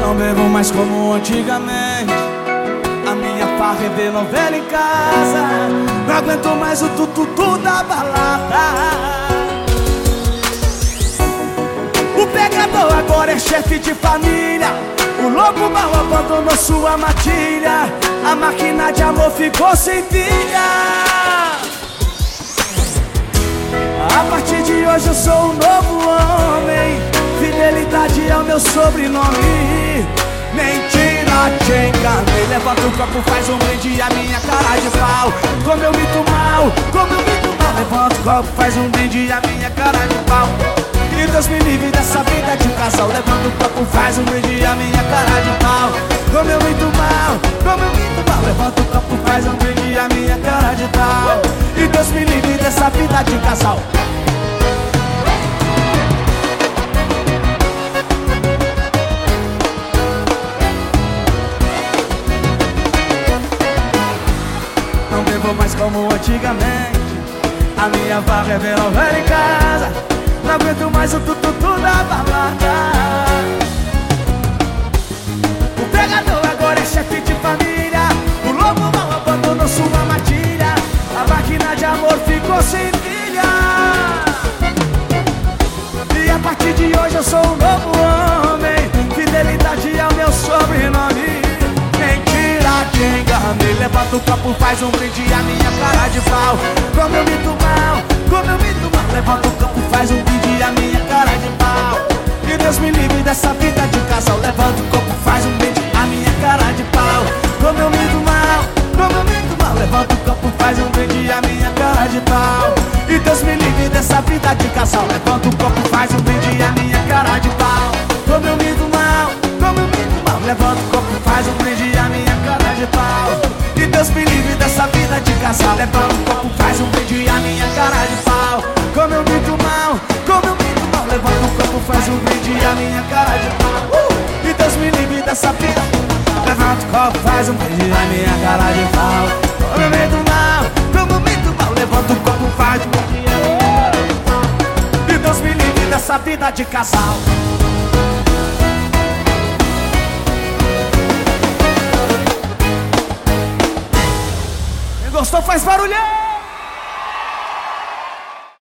Não bebo mais como antigamente. A minha farra é ver novela em casa. Não aguento mais o tututu da balada. O pegador agora é chefe de família O lobo mal abandonou sua matilha. A máquina de amor ficou sem filha. A partir de hoje eu sou um novo homem. Fidelidade é o meu sobrenome. Mentira, te enganei Levanta o copo, faz um brinde a minha cara de pau. Como eu minto mal, como eu minto mal. Levanta o copo, faz um brinde a minha cara de pau. Que Deus me livre dessa vida casal Levanta o copo, faz um brinde a minha cara de pau. Como eu minto mal, como eu minto mal Levanta o copo, faz um brinde a minha cara de pau. E Deus me livre dessa vida de casal. Não bebo mais como antigamente. A minha barra é ver novela em casa Aguento mais o tututu da balada. O pegador agora é chefe de família. O lobo mal abandonou sua matilha. A máquina de amor ficou sem filha E a partir de hoje eu sou um novo homem. Fidelidade é o meu sobrenome. Mentira, te enganei. Levanta o copo, faz um brinde a minha cara de pau. Como eu minto mal, como eu minto mal. Levanta o copo, faz um brinde a minha cara de pau. Que Deus me livre dessa vida de casal. Levanta o copo, faz um brinde a minha cara de pau. Como eu minto mal, como eu minto mal Levanta o copo, faz um brinde a minha cara de pau. E Deus me livre dessa vida de casal. Levanta o copo, faz um brinde a minha cara de pau. Como eu minto mal, como eu minto mal Levanta o copo, faz um brinde a minha cara de pau. E Deus me livre dessa vida de casal. Levanta o copo, faz um minha cara de pau. Uh! E Deus me livre dessa vida Levanta o copo, faz um brinde a minha cara de pau. Como eu minto mal, como eu minto mal. Levanta o copo, faz um brinde E Deus me livre dessa vida de casal. Quem gostou faz barulhão!